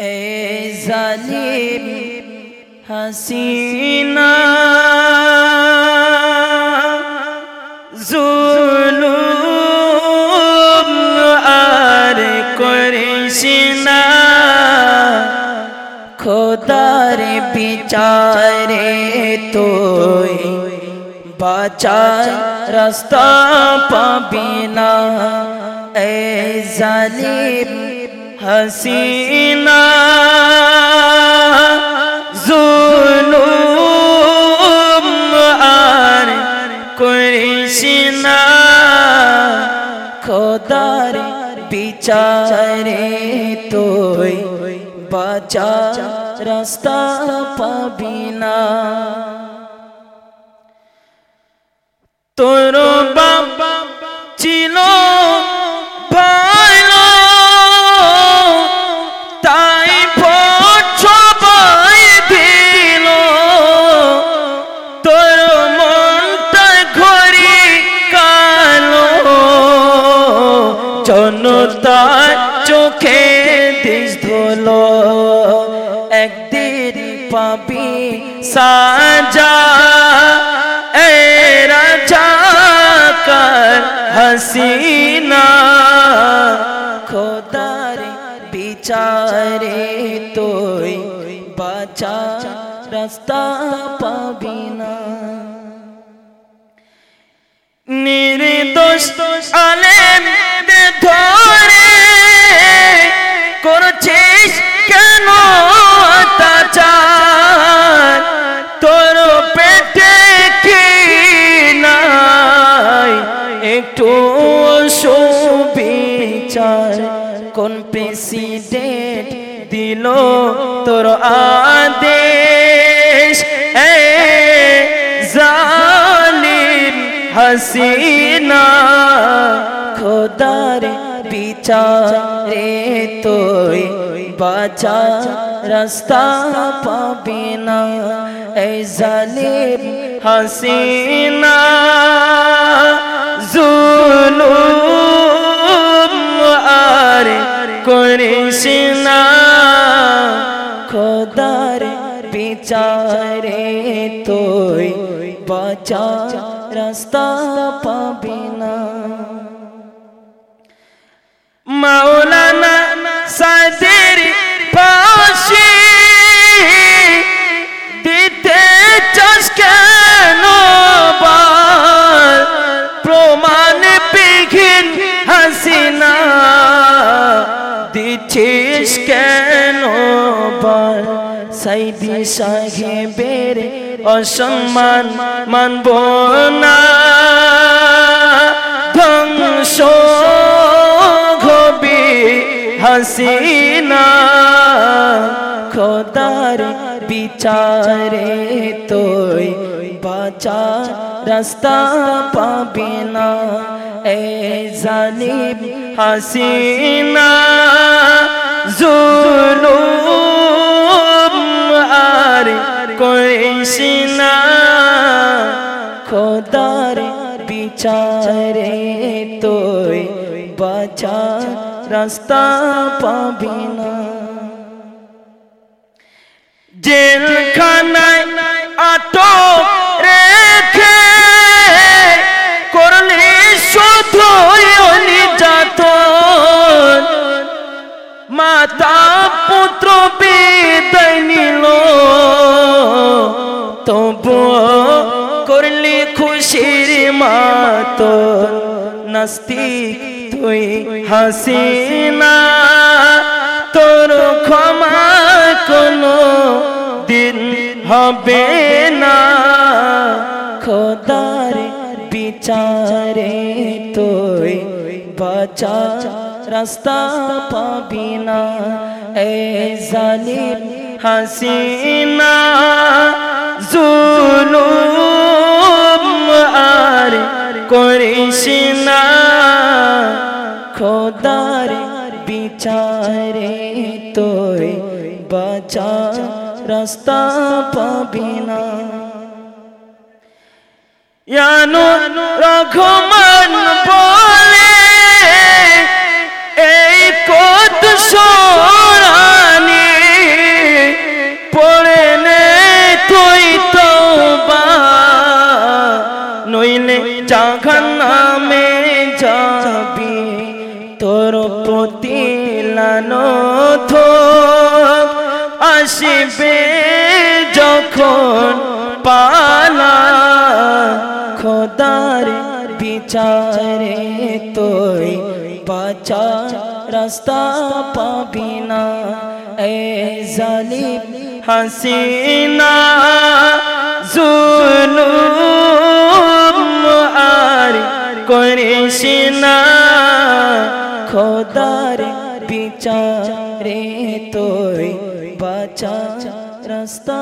এ জালিম হাসিনা জুলুম আর করিস না খোদার বিচারে তুই বাঁচার রাস্তা পাবি না এ জালিম হাসিনা বিচারে তুই বাঁচা রাস্তা পাবি না। তোর বাবা জনতার চোখে দিস ধুলো একদিন পাবি সাজা এ রাজা কর হাসিনা খোদার বিচারে তুই বাঁচা রাস্তা পাবি না নির্দোষ আলেম দিল তোর আদেশ। এ জালিম হাসিনা, খোদার বিচারে তুই বাঁচা রাস্তা পাবি না। এই জালিম হাসিনা, জুলুম আর করিস বিচারে তুই বাঁচা রাস্তা পাবি না মাওলানা সাদের পাশে দিতে চাস কেন বার প্রমাণ বিঘিন হাসিনা দিচ্ছিস কেন বার সাইদি সাহেবের অসম্মান মানব না। ধ্বংস ঘবি হাসিনা। খোদার বিচারে তুই বাঁচা রাস্তা পাবি না। এ জালিম হাসিনা। বিচারে তুই বাঁচা রাস্তা পাবি না। জেলখানায় আটক রেখে করলে শুধু নির্যাতন মাতা মাত নাস্তিক তুই হাসিনা। তোর ক্ষমা কোনো দিন হবে না। খোদার বিচারে তুই বাঁচা, রাস্তা পাবি না। এ জালিম হাসিনা, জুলুম করিস না। খোদার বিচারে তোর বাঁচা রাস্তা পাবি না। ইয়ানু রঘুমান জাহান্নামে যাবি, তোর প্রতি লানত আসিবে যখন পালা। খোদার বিচারে তোই বাচা রাস্তা পাবি না। এ জালিম হাসিনা, জুলুম করিস না খোদার বিচারে তোই বাঁচা রাস্তা।